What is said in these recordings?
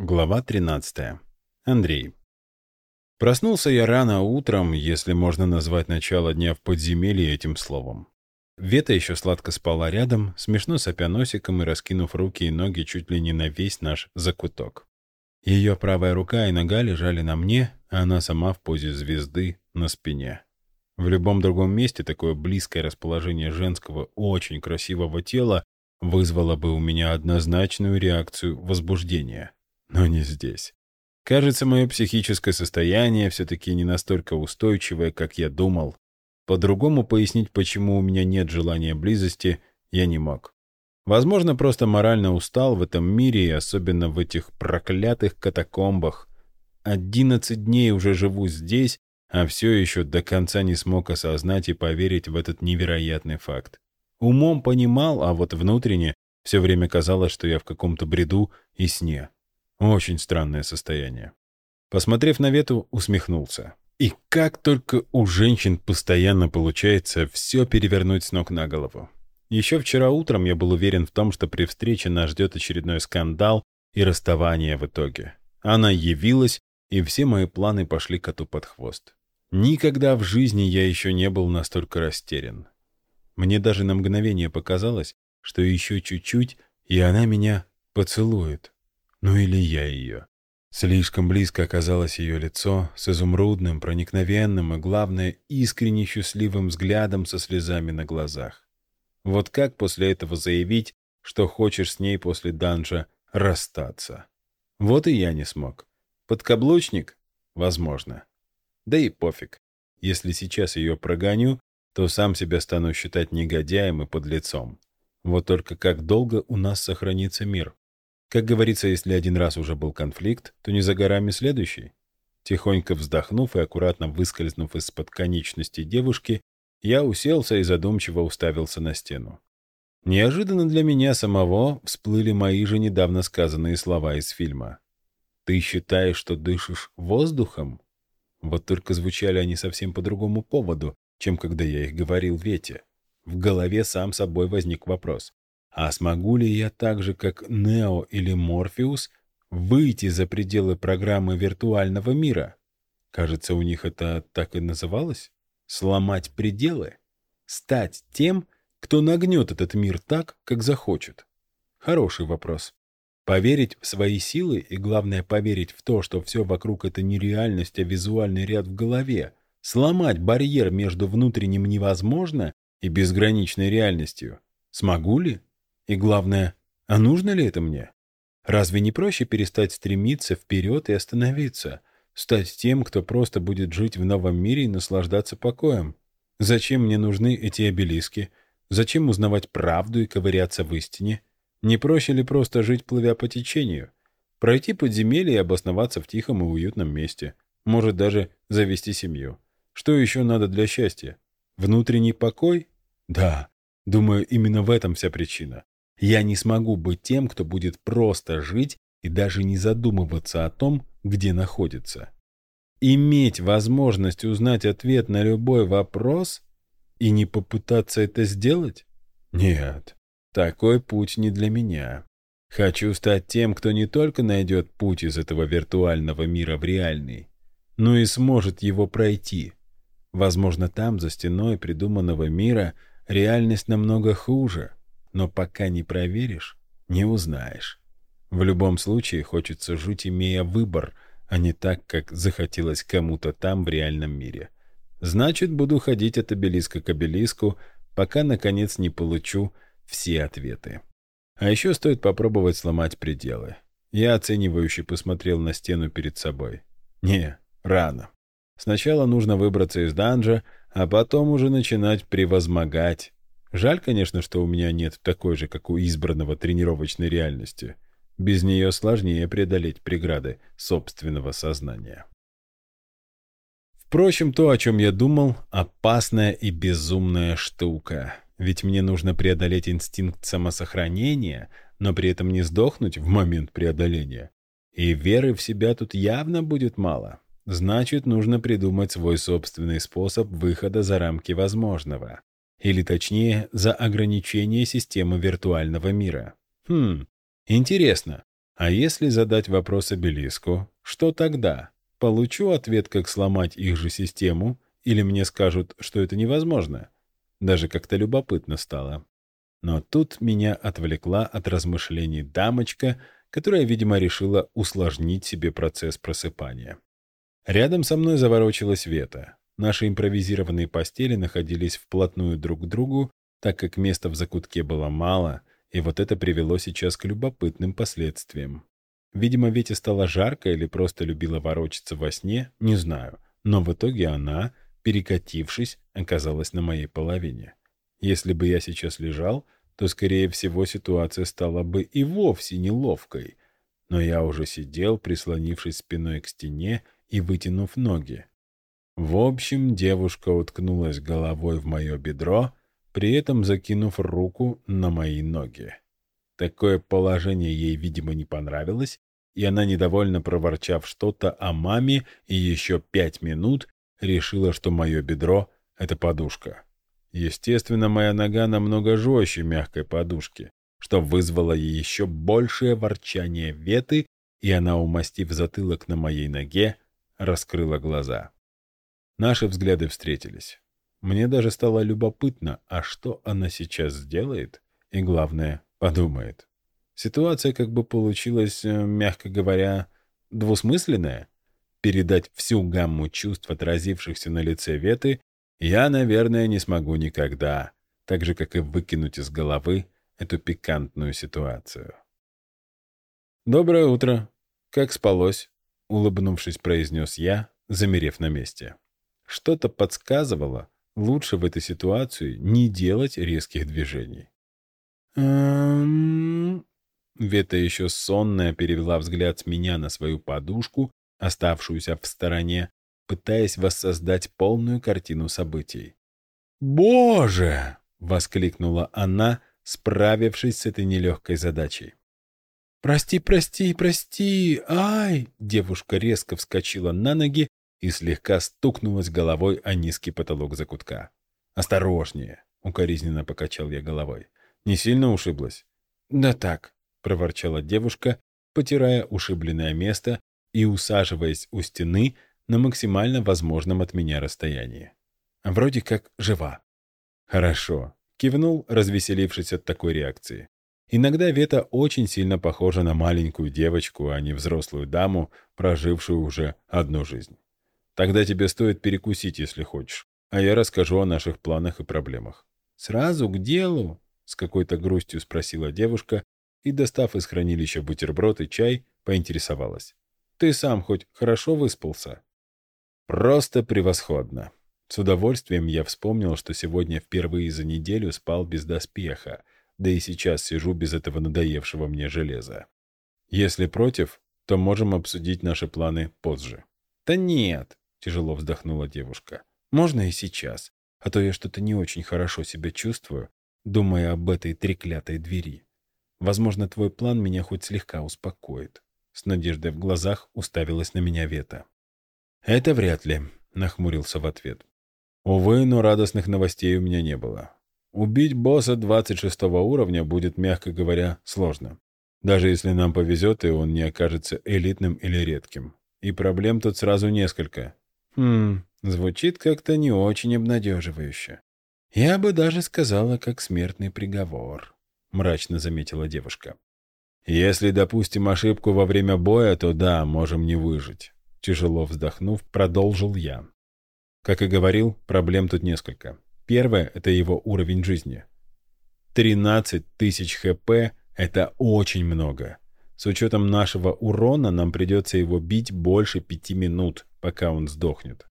Глава 13. Андрей. Проснулся я рано утром, если можно назвать начало дня в подземелье этим словом. Вета еще сладко спала рядом, смешно сопя носиком и раскинув руки и ноги чуть ли не на весь наш закуток. Ее правая рука и нога лежали на мне, а она сама в позе звезды на спине. В любом другом месте такое близкое расположение женского, очень красивого тела вызвало бы у меня однозначную реакцию возбуждения но не здесь. Кажется, мое психическое состояние все-таки не настолько устойчивое, как я думал. По-другому пояснить, почему у меня нет желания близости, я не мог. Возможно, просто морально устал в этом мире и особенно в этих проклятых катакомбах. Одиннадцать дней уже живу здесь, а все еще до конца не смог осознать и поверить в этот невероятный факт. Умом понимал, а вот внутренне все время казалось, что я в каком-то бреду и сне. Очень странное состояние. Посмотрев на Вету, усмехнулся. И как только у женщин постоянно получается все перевернуть с ног на голову. Еще вчера утром я был уверен в том, что при встрече нас ждет очередной скандал и расставание в итоге. Она явилась, и все мои планы пошли коту под хвост. Никогда в жизни я еще не был настолько растерян. Мне даже на мгновение показалось, что еще чуть-чуть, и она меня поцелует. Ну или я ее. Слишком близко оказалось ее лицо с изумрудным, проникновенным и, главное, искренне счастливым взглядом со слезами на глазах. Вот как после этого заявить, что хочешь с ней после данжа расстаться? Вот и я не смог. Подкаблучник? Возможно. Да и пофиг. Если сейчас ее прогоню, то сам себя стану считать негодяем и подлецом. Вот только как долго у нас сохранится мир? Как говорится, если один раз уже был конфликт, то не за горами следующий. Тихонько вздохнув и аккуратно выскользнув из-под конечности девушки, я уселся и задумчиво уставился на стену. Неожиданно для меня самого всплыли мои же недавно сказанные слова из фильма. «Ты считаешь, что дышишь воздухом?» Вот только звучали они совсем по другому поводу, чем когда я их говорил Вете. В голове сам собой возник вопрос. А смогу ли я так же, как Нео или Морфеус, выйти за пределы программы виртуального мира? Кажется, у них это так и называлось? Сломать пределы? Стать тем, кто нагнет этот мир так, как захочет? Хороший вопрос. Поверить в свои силы и, главное, поверить в то, что все вокруг — это не реальность, а визуальный ряд в голове. Сломать барьер между внутренним невозможно и безграничной реальностью. Смогу ли? И главное, а нужно ли это мне? Разве не проще перестать стремиться вперед и остановиться, стать тем, кто просто будет жить в новом мире и наслаждаться покоем? Зачем мне нужны эти обелиски? Зачем узнавать правду и ковыряться в истине? Не проще ли просто жить, плывя по течению? Пройти подземелье и обосноваться в тихом и уютном месте? Может, даже завести семью? Что еще надо для счастья? Внутренний покой? Да, думаю, именно в этом вся причина. Я не смогу быть тем, кто будет просто жить и даже не задумываться о том, где находится. Иметь возможность узнать ответ на любой вопрос и не попытаться это сделать? Нет, такой путь не для меня. Хочу стать тем, кто не только найдет путь из этого виртуального мира в реальный, но и сможет его пройти. Возможно, там, за стеной придуманного мира, реальность намного хуже — но пока не проверишь, не узнаешь. В любом случае хочется жить, имея выбор, а не так, как захотелось кому-то там в реальном мире. Значит, буду ходить от обелиска к обелиску, пока, наконец, не получу все ответы. А еще стоит попробовать сломать пределы. Я оценивающе посмотрел на стену перед собой. Не, рано. Сначала нужно выбраться из данжа, а потом уже начинать превозмогать Жаль, конечно, что у меня нет такой же, как у избранного тренировочной реальности. Без нее сложнее преодолеть преграды собственного сознания. Впрочем, то, о чем я думал, опасная и безумная штука. Ведь мне нужно преодолеть инстинкт самосохранения, но при этом не сдохнуть в момент преодоления. И веры в себя тут явно будет мало. Значит, нужно придумать свой собственный способ выхода за рамки возможного. Или точнее, за ограничение системы виртуального мира. Хм, интересно. А если задать вопрос обелиску, что тогда? Получу ответ, как сломать их же систему, или мне скажут, что это невозможно? Даже как-то любопытно стало. Но тут меня отвлекла от размышлений дамочка, которая, видимо, решила усложнить себе процесс просыпания. Рядом со мной заворочилась Вета. Наши импровизированные постели находились вплотную друг к другу, так как места в закутке было мало, и вот это привело сейчас к любопытным последствиям. Видимо, Вете стало жарко или просто любила ворочаться во сне, не знаю. Но в итоге она, перекатившись, оказалась на моей половине. Если бы я сейчас лежал, то, скорее всего, ситуация стала бы и вовсе неловкой. Но я уже сидел, прислонившись спиной к стене и вытянув ноги. В общем, девушка уткнулась головой в мое бедро, при этом закинув руку на мои ноги. Такое положение ей, видимо, не понравилось, и она, недовольно проворчав что-то о маме и еще пять минут, решила, что мое бедро — это подушка. Естественно, моя нога намного жестче мягкой подушки, что вызвало еще большее ворчание веты, и она, умастив затылок на моей ноге, раскрыла глаза. Наши взгляды встретились. Мне даже стало любопытно, а что она сейчас сделает и, главное, подумает. Ситуация как бы получилась, э, мягко говоря, двусмысленная. Передать всю гамму чувств, отразившихся на лице Веты, я, наверное, не смогу никогда, так же, как и выкинуть из головы эту пикантную ситуацию. «Доброе утро. Как спалось?» — улыбнувшись, произнес я, замерев на месте. Что-то подсказывало, лучше в этой ситуации не делать резких движений. «Эм...» Вета еще сонная перевела взгляд с меня на свою подушку, оставшуюся в стороне, пытаясь воссоздать полную картину событий. «Боже!» — воскликнула она, справившись с этой нелегкой задачей. «Прости, прости, прости! Ай!» Девушка резко вскочила на ноги и слегка стукнулась головой о низкий потолок закутка. «Осторожнее!» — укоризненно покачал я головой. «Не сильно ушиблась?» «Да так», — проворчала девушка, потирая ушибленное место и усаживаясь у стены на максимально возможном от меня расстоянии. «Вроде как жива». «Хорошо», — кивнул, развеселившись от такой реакции. Иногда Вета очень сильно похожа на маленькую девочку, а не взрослую даму, прожившую уже одну жизнь. Тогда тебе стоит перекусить, если хочешь, а я расскажу о наших планах и проблемах». «Сразу к делу?» — с какой-то грустью спросила девушка и, достав из хранилища бутерброд и чай, поинтересовалась. «Ты сам хоть хорошо выспался?» «Просто превосходно». С удовольствием я вспомнил, что сегодня впервые за неделю спал без доспеха, да и сейчас сижу без этого надоевшего мне железа. Если против, то можем обсудить наши планы позже. «Да нет», — тяжело вздохнула девушка. «Можно и сейчас, а то я что-то не очень хорошо себя чувствую, думая об этой треклятой двери. Возможно, твой план меня хоть слегка успокоит». С надеждой в глазах уставилась на меня Вета. «Это вряд ли», — нахмурился в ответ. «Увы, но радостных новостей у меня не было. Убить босса 26 уровня будет, мягко говоря, сложно. Даже если нам повезет, и он не окажется элитным или редким. И проблем тут сразу несколько. Хм, звучит как-то не очень обнадеживающе. Я бы даже сказала, как смертный приговор, мрачно заметила девушка. Если допустим ошибку во время боя, то да, можем не выжить. Тяжело вздохнув, продолжил я. Как и говорил, проблем тут несколько. Первое — это его уровень жизни. 13 тысяч хп — это очень много. С учетом нашего урона нам придется его бить больше пяти минут пока он сдохнет.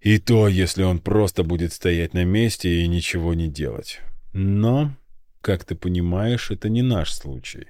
И то, если он просто будет стоять на месте и ничего не делать. Но, как ты понимаешь, это не наш случай.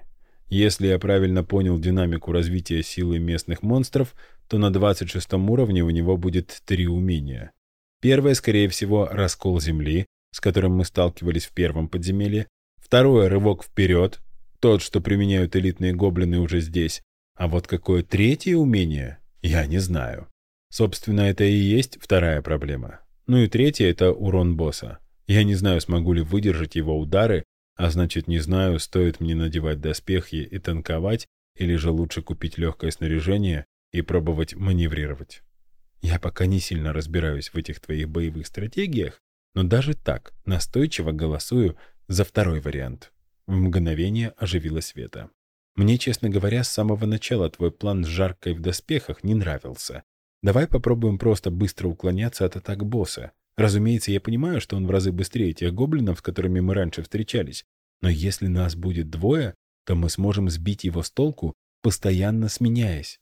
Если я правильно понял динамику развития силы местных монстров, то на 26 уровне у него будет три умения. Первое, скорее всего, раскол земли, с которым мы сталкивались в первом подземелье. Второе — рывок вперед, тот, что применяют элитные гоблины уже здесь. А вот какое третье умение, я не знаю. Собственно, это и есть вторая проблема. Ну и третья — это урон босса. Я не знаю, смогу ли выдержать его удары, А значит, не знаю, стоит мне надевать доспехи и танковать, или же лучше купить легкое снаряжение и пробовать маневрировать. Я пока не сильно разбираюсь в этих твоих боевых стратегиях, но даже так настойчиво голосую за второй вариант. В мгновение оживилась Света. Мне, честно говоря, с самого начала твой план с жаркой в доспехах не нравился. Давай попробуем просто быстро уклоняться от атак босса. Разумеется, я понимаю, что он в разы быстрее тех гоблинов, с которыми мы раньше встречались. Но если нас будет двое, то мы сможем сбить его с толку, постоянно сменяясь.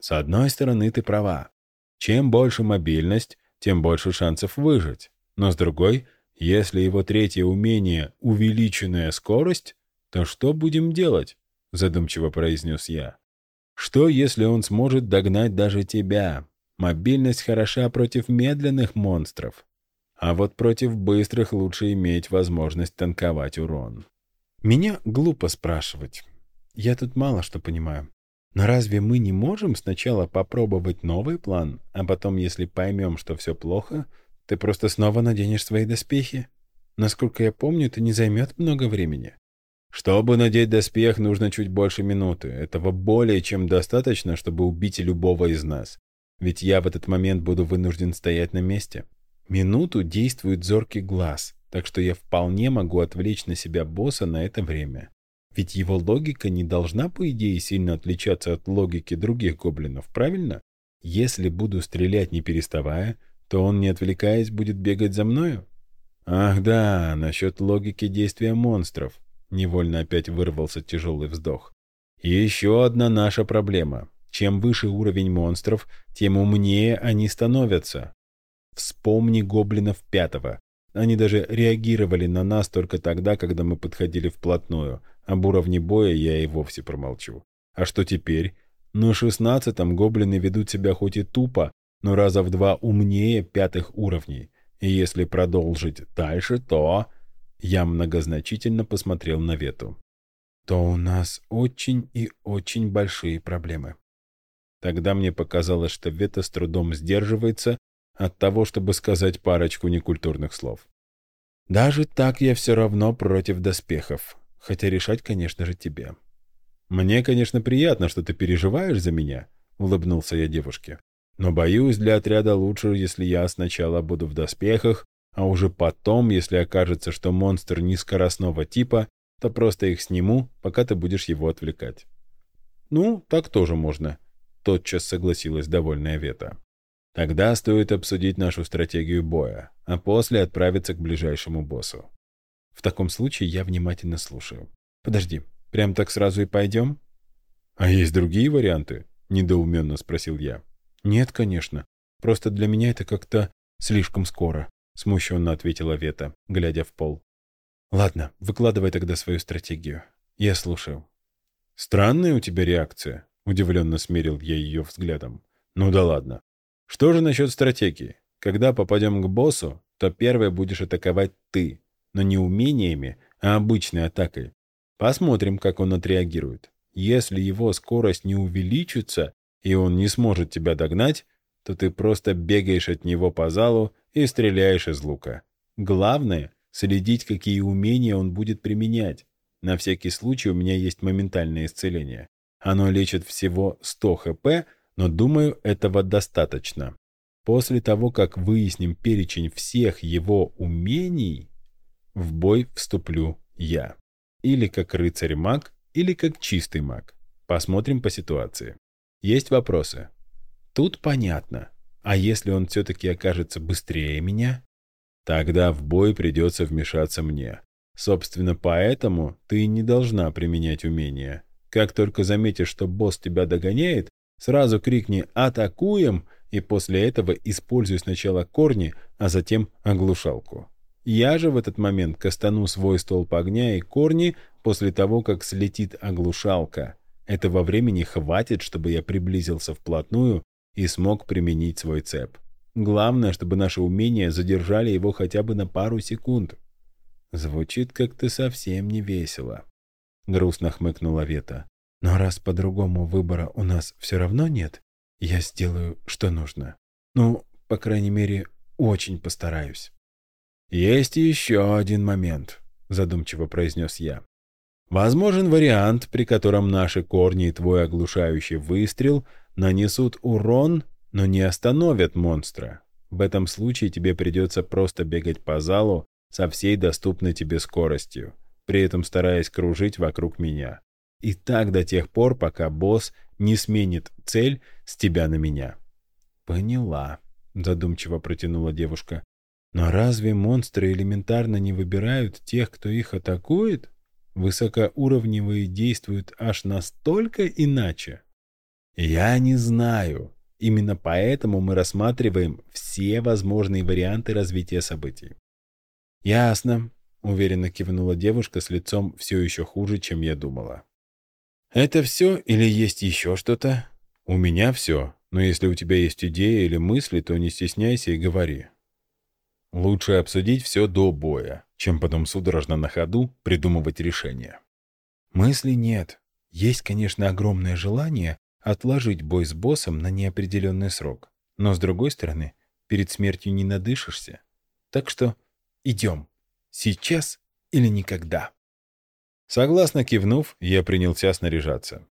С одной стороны, ты права. Чем больше мобильность, тем больше шансов выжить. Но с другой, если его третье умение — увеличенная скорость, то что будем делать? Задумчиво произнес я. Что, если он сможет догнать даже тебя? Мобильность хороша против медленных монстров. А вот против быстрых лучше иметь возможность танковать урон. Меня глупо спрашивать. Я тут мало что понимаю. Но разве мы не можем сначала попробовать новый план, а потом, если поймем, что все плохо, ты просто снова наденешь свои доспехи? Насколько я помню, это не займет много времени. Чтобы надеть доспех, нужно чуть больше минуты. Этого более чем достаточно, чтобы убить любого из нас. Ведь я в этот момент буду вынужден стоять на месте. Минуту действует зоркий глаз, так что я вполне могу отвлечь на себя босса на это время. Ведь его логика не должна, по идее, сильно отличаться от логики других гоблинов, правильно? Если буду стрелять не переставая, то он, не отвлекаясь, будет бегать за мною? Ах да, насчет логики действия монстров. Невольно опять вырвался тяжелый вздох. И еще одна наша проблема. Чем выше уровень монстров, тем умнее они становятся. Вспомни гоблинов пятого. Они даже реагировали на нас только тогда, когда мы подходили вплотную. Об уровне боя я и вовсе промолчу. А что теперь? На шестнадцатом гоблины ведут себя хоть и тупо, но раза в два умнее пятых уровней. И если продолжить дальше, то... Я многозначительно посмотрел на Вету. То у нас очень и очень большие проблемы. Тогда мне показалось, что Вета с трудом сдерживается от того, чтобы сказать парочку некультурных слов. Даже так я все равно против доспехов, хотя решать, конечно же, тебе. Мне, конечно, приятно, что ты переживаешь за меня, улыбнулся я девушке. Но боюсь, для отряда лучше, если я сначала буду в доспехах, а уже потом, если окажется, что монстр низкоростного типа, то просто их сниму, пока ты будешь его отвлекать. Ну, так тоже можно, тотчас согласилась довольная Вета. Тогда стоит обсудить нашу стратегию боя, а после отправиться к ближайшему боссу. В таком случае я внимательно слушаю. Подожди, прям так сразу и пойдем? А есть другие варианты? Недоуменно спросил я. Нет, конечно. Просто для меня это как-то слишком скоро, смущенно ответила Вета, глядя в пол. Ладно, выкладывай тогда свою стратегию. Я слушаю. Странная у тебя реакция, удивленно смерил я ее взглядом. Ну да ладно. Что же насчет стратегии? Когда попадем к боссу, то первой будешь атаковать ты, но не умениями, а обычной атакой. Посмотрим, как он отреагирует. Если его скорость не увеличится, и он не сможет тебя догнать, то ты просто бегаешь от него по залу и стреляешь из лука. Главное — следить, какие умения он будет применять. На всякий случай у меня есть моментальное исцеление. Оно лечит всего 100 хп, но думаю, этого достаточно. После того, как выясним перечень всех его умений, в бой вступлю я. Или как рыцарь-маг, или как чистый маг. Посмотрим по ситуации. Есть вопросы? Тут понятно. А если он все-таки окажется быстрее меня? Тогда в бой придется вмешаться мне. Собственно, поэтому ты не должна применять умения. Как только заметишь, что босс тебя догоняет, Сразу крикни «Атакуем!» и после этого используй сначала корни, а затем оглушалку. Я же в этот момент кастану свой столб огня и корни после того, как слетит оглушалка. Этого времени хватит, чтобы я приблизился вплотную и смог применить свой цеп. Главное, чтобы наши умения задержали его хотя бы на пару секунд. Звучит как-то совсем не весело. Грустно хмыкнула Вета. Но раз по-другому выбора у нас все равно нет, я сделаю, что нужно. Ну, по крайней мере, очень постараюсь. Есть еще один момент. задумчиво произнес я. Возможен вариант, при котором наши корни и твой оглушающий выстрел нанесут урон, но не остановят монстра. В этом случае тебе придется просто бегать по залу со всей доступной тебе скоростью, при этом стараясь кружить вокруг меня. И так до тех пор, пока босс не сменит цель с тебя на меня. «Поняла», — задумчиво протянула девушка. «Но разве монстры элементарно не выбирают тех, кто их атакует? Высокоуровневые действуют аж настолько иначе?» «Я не знаю. Именно поэтому мы рассматриваем все возможные варианты развития событий». «Ясно», — уверенно кивнула девушка с лицом все еще хуже, чем я думала. «Это все или есть еще что-то?» «У меня все», но если у тебя есть идея или мысли, то не стесняйся и говори. Лучше обсудить все до боя, чем потом судорожно на ходу придумывать решение. Мысли нет. Есть, конечно, огромное желание отложить бой с боссом на неопределенный срок. Но, с другой стороны, перед смертью не надышишься. Так что идем. Сейчас или никогда. Согласно кивнув, я принялся снаряжаться.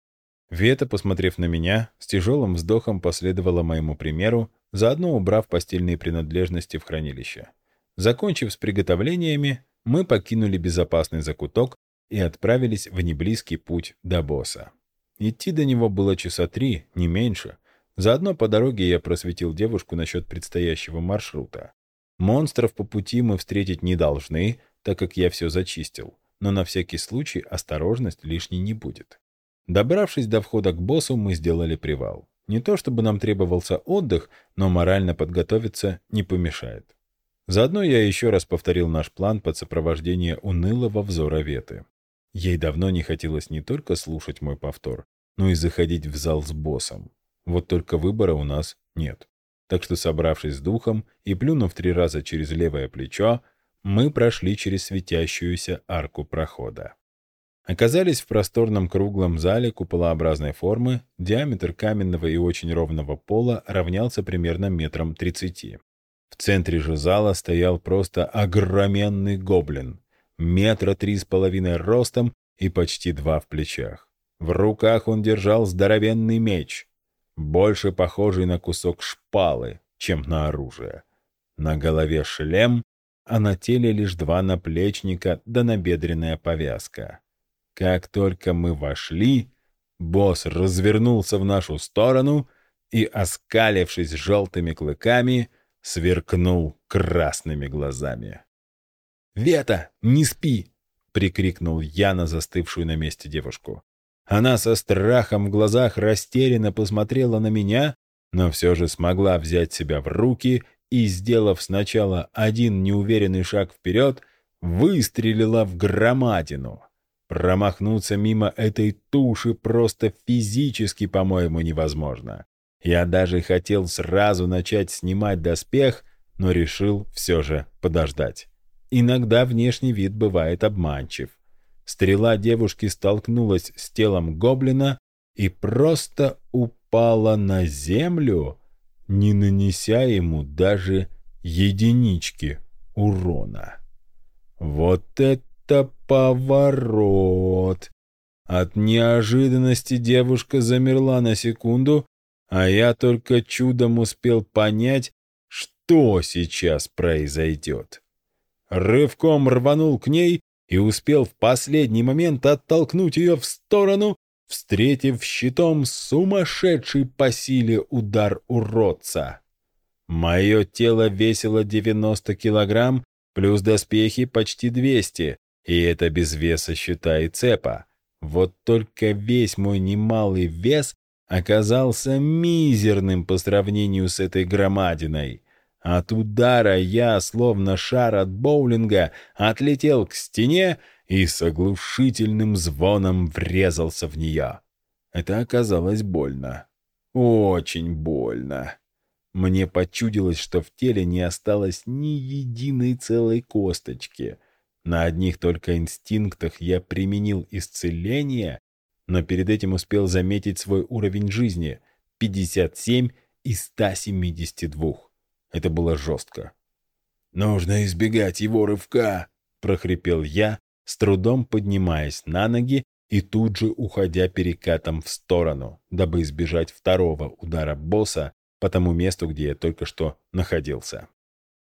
Вета, посмотрев на меня, с тяжелым вздохом последовала моему примеру, заодно убрав постельные принадлежности в хранилище. Закончив с приготовлениями, мы покинули безопасный закуток и отправились в неблизкий путь до босса. Идти до него было часа три, не меньше. Заодно по дороге я просветил девушку насчет предстоящего маршрута. Монстров по пути мы встретить не должны, так как я все зачистил, но на всякий случай осторожность лишней не будет. Добравшись до входа к боссу, мы сделали привал. Не то чтобы нам требовался отдых, но морально подготовиться не помешает. Заодно я еще раз повторил наш план под сопровождение унылого взора Веты. Ей давно не хотелось не только слушать мой повтор, но и заходить в зал с боссом. Вот только выбора у нас нет. Так что, собравшись с духом и плюнув три раза через левое плечо, мы прошли через светящуюся арку прохода. Оказались в просторном круглом зале куполообразной формы, диаметр каменного и очень ровного пола равнялся примерно метрам тридцати. В центре же зала стоял просто огроменный гоблин, метра три с половиной ростом и почти два в плечах. В руках он держал здоровенный меч, больше похожий на кусок шпалы, чем на оружие. На голове шлем, а на теле лишь два наплечника да набедренная повязка. Как только мы вошли, босс развернулся в нашу сторону и, оскалившись желтыми клыками, сверкнул красными глазами. «Вета, не спи!» — прикрикнул я на застывшую на месте девушку. Она со страхом в глазах растерянно посмотрела на меня, но все же смогла взять себя в руки и, сделав сначала один неуверенный шаг вперед, выстрелила в громадину. Промахнуться мимо этой туши просто физически, по-моему, невозможно. Я даже хотел сразу начать снимать доспех, но решил все же подождать. Иногда внешний вид бывает обманчив. Стрела девушки столкнулась с телом гоблина и просто упала на землю, не нанеся ему даже единички урона. Вот это поворот! От неожиданности девушка замерла на секунду, а я только чудом успел понять, что сейчас произойдет. Рывком рванул к ней и успел в последний момент оттолкнуть ее в сторону, встретив щитом сумасшедший по силе удар уродца. Мое тело весило 90 килограмм, плюс доспехи почти 200, и это без веса щита и цепа. Вот только весь мой немалый вес оказался мизерным по сравнению с этой громадиной. От удара я, словно шар от боулинга, отлетел к стене и с оглушительным звоном врезался в нее. Это оказалось больно. Очень больно. Мне почудилось, что в теле не осталось ни единой целой косточки — на одних только инстинктах я применил исцеление, но перед этим успел заметить свой уровень жизни — 57 из 172. Это было жестко. «Нужно избегать его рывка», — прохрипел я, с трудом поднимаясь на ноги и тут же уходя перекатом в сторону, дабы избежать второго удара босса по тому месту, где я только что находился.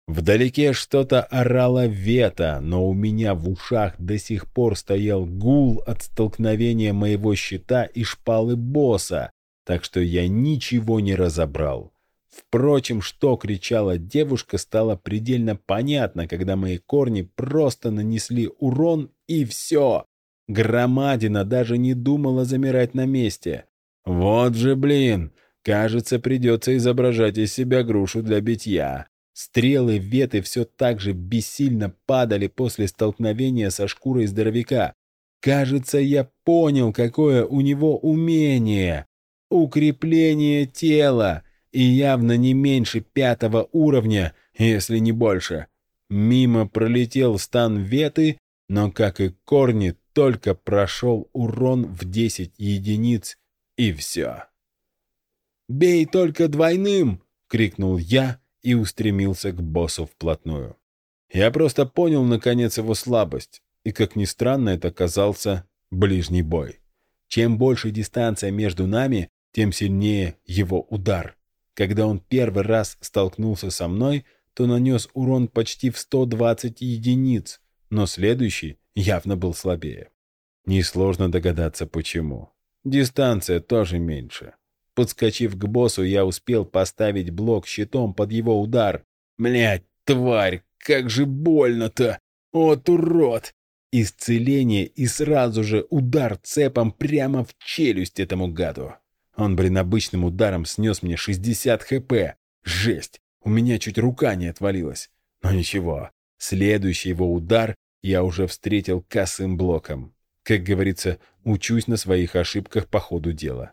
Вдалеке что-то орало вета, но у меня в ушах до сих пор стоял гул от столкновения моего щита и шпалы босса, так что я ничего не разобрал. Впрочем, что кричала девушка, стало предельно понятно, когда мои корни просто нанесли урон, и все. Громадина даже не думала замирать на месте. Вот же блин, кажется, придется изображать из себя грушу для битья. Стрелы веты все так же бессильно падали после столкновения со шкурой здоровяка. Кажется, я понял, какое у него умение. Укрепление тела. И явно не меньше пятого уровня, если не больше. Мимо пролетел стан веты, но, как и корни, только прошел урон в 10 единиц, и все. «Бей только двойным!» — крикнул я и устремился к боссу вплотную. Я просто понял, наконец, его слабость, и, как ни странно, это оказался ближний бой. Чем больше дистанция между нами, тем сильнее его удар. Когда он первый раз столкнулся со мной, то нанес урон почти в 120 единиц, но следующий явно был слабее. Несложно догадаться, почему. Дистанция тоже меньше. Подскочив к боссу, я успел поставить блок щитом под его удар. Блять, тварь, как же больно-то! Вот урод! Исцеление и сразу же удар цепом прямо в челюсть этому гаду. Он, блин, обычным ударом снес мне 60 хп. Жесть! У меня чуть рука не отвалилась. Но ничего, следующий его удар я уже встретил косым блоком. Как говорится, учусь на своих ошибках по ходу дела.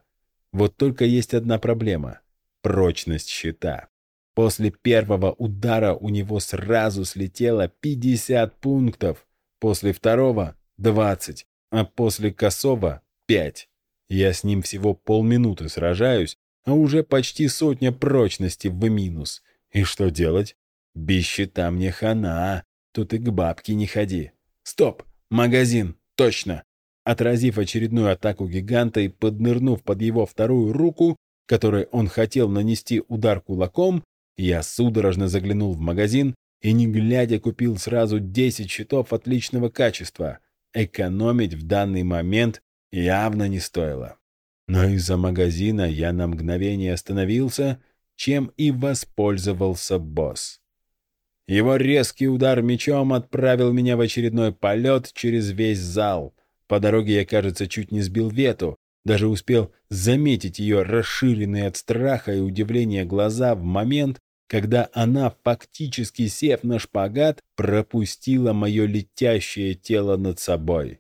Вот только есть одна проблема — прочность щита. После первого удара у него сразу слетело 50 пунктов, после второго — 20, а после косого — 5. Я с ним всего полминуты сражаюсь, а уже почти сотня прочности в минус. И что делать? Без щита мне хана, тут и к бабке не ходи. Стоп, магазин, точно. Отразив очередную атаку гиганта и поднырнув под его вторую руку, которой он хотел нанести удар кулаком, я судорожно заглянул в магазин и, не глядя, купил сразу 10 щитов отличного качества. Экономить в данный момент явно не стоило. Но из-за магазина я на мгновение остановился, чем и воспользовался босс. Его резкий удар мечом отправил меня в очередной полет через весь зал. По дороге я, кажется, чуть не сбил Вету, даже успел заметить ее расширенные от страха и удивления глаза в момент, когда она, фактически сев на шпагат, пропустила мое летящее тело над собой.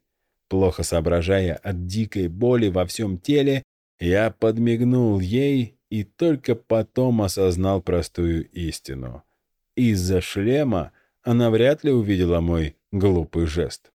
Плохо соображая от дикой боли во всем теле, я подмигнул ей и только потом осознал простую истину. Из-за шлема она вряд ли увидела мой глупый жест.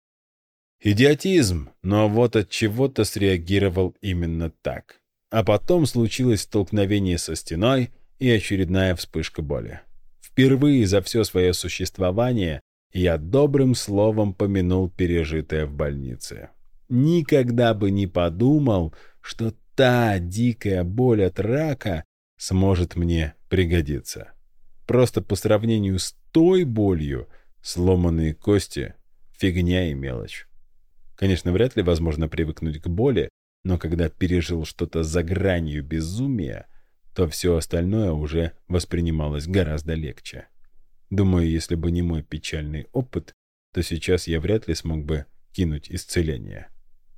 Идиотизм, но вот от чего-то среагировал именно так. А потом случилось столкновение со стеной и очередная вспышка боли. Впервые за все свое существование я добрым словом помянул пережитое в больнице. Никогда бы не подумал, что та дикая боль от рака сможет мне пригодиться. Просто по сравнению с той болью сломанные кости — фигня и мелочь. Конечно, вряд ли возможно привыкнуть к боли, но когда пережил что-то за гранью безумия, то все остальное уже воспринималось гораздо легче. Думаю, если бы не мой печальный опыт, то сейчас я вряд ли смог бы кинуть исцеление.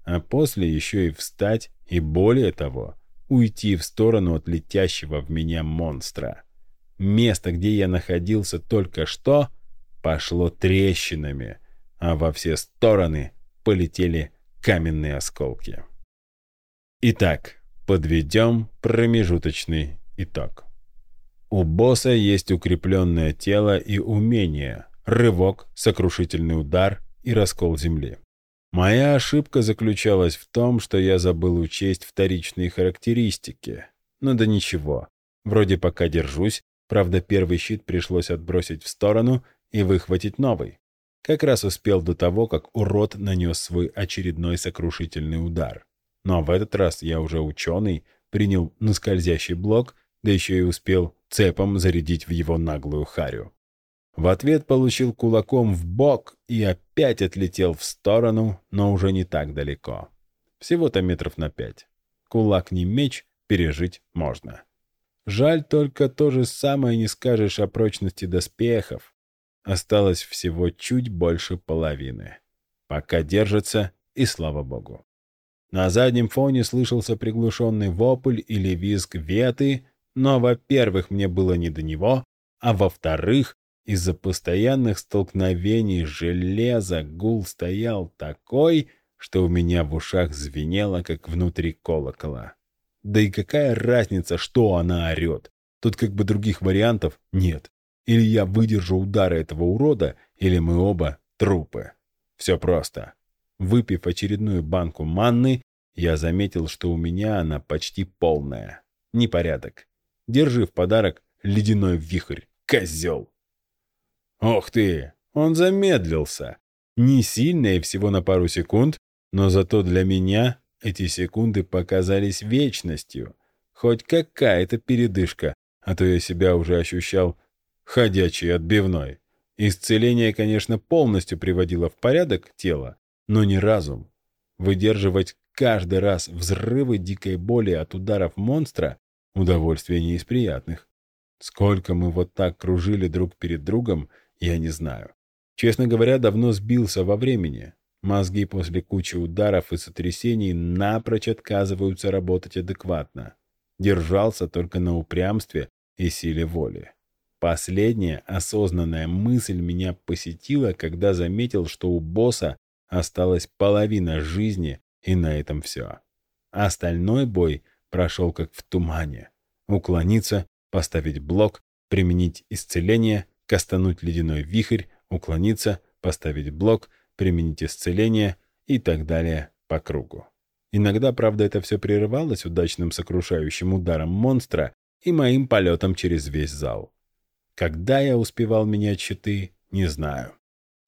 А после еще и встать и, более того, уйти в сторону от летящего в меня монстра. Место, где я находился только что, пошло трещинами, а во все стороны полетели каменные осколки. Итак, подведем промежуточный итог. У босса есть укрепленное тело и умение, рывок, сокрушительный удар и раскол земли. Моя ошибка заключалась в том, что я забыл учесть вторичные характеристики. Но да ничего. Вроде пока держусь, правда первый щит пришлось отбросить в сторону и выхватить новый. Как раз успел до того, как урод нанес свой очередной сокрушительный удар. Но в этот раз я уже ученый, принял на скользящий блок, да еще и успел цепом зарядить в его наглую харю. В ответ получил кулаком в бок и опять отлетел в сторону, но уже не так далеко. Всего-то метров на пять. Кулак не меч, пережить можно. Жаль только то же самое не скажешь о прочности доспехов. Осталось всего чуть больше половины. Пока держится, и слава богу. На заднем фоне слышался приглушенный вопль или визг веты, но, во-первых, мне было не до него, а во-вторых, из-за постоянных столкновений железа гул стоял такой, что у меня в ушах звенело, как внутри колокола. Да и какая разница, что она орет? Тут как бы других вариантов нет. Или я выдержу удары этого урода, или мы оба трупы. Все просто. Выпив очередную банку манны, я заметил, что у меня она почти полная. Непорядок. Держи в подарок ледяной вихрь, козел. Ох ты, он замедлился. Не сильно и всего на пару секунд, но зато для меня эти секунды показались вечностью. Хоть какая-то передышка, а то я себя уже ощущал ходячей отбивной. Исцеление, конечно, полностью приводило в порядок тело, но не разум. Выдерживать каждый раз взрывы дикой боли от ударов монстра — удовольствие не из приятных. Сколько мы вот так кружили друг перед другом — я не знаю. Честно говоря, давно сбился во времени. Мозги после кучи ударов и сотрясений напрочь отказываются работать адекватно. Держался только на упрямстве и силе воли. Последняя осознанная мысль меня посетила, когда заметил, что у босса осталась половина жизни, и на этом все. Остальной бой прошел как в тумане. Уклониться, поставить блок, применить исцеление, кастануть ледяной вихрь, уклониться, поставить блок, применить исцеление и так далее по кругу. Иногда, правда, это все прерывалось удачным сокрушающим ударом монстра и моим полетом через весь зал. Когда я успевал менять щиты, не знаю.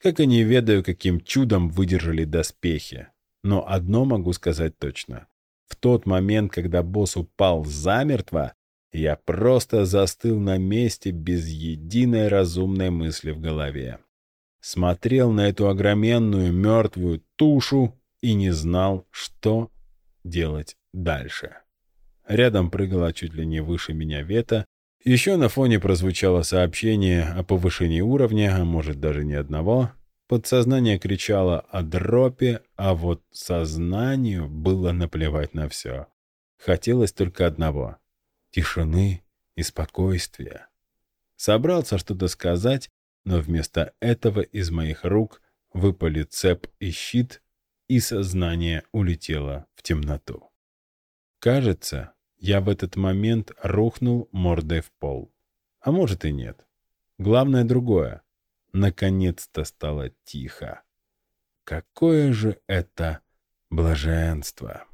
Как и не ведаю, каким чудом выдержали доспехи. Но одно могу сказать точно. В тот момент, когда босс упал замертво, я просто застыл на месте без единой разумной мысли в голове. Смотрел на эту огроменную мертвую тушу и не знал, что делать дальше. Рядом прыгала чуть ли не выше меня Вета. Еще на фоне прозвучало сообщение о повышении уровня, а может даже не одного. Подсознание кричало о дропе, а вот сознанию было наплевать на все. Хотелось только одного тишины и спокойствия. Собрался что-то сказать, но вместо этого из моих рук выпали цеп и щит, и сознание улетело в темноту. Кажется, я в этот момент рухнул мордой в пол. А может и нет. Главное другое. Наконец-то стало тихо. Какое же это блаженство!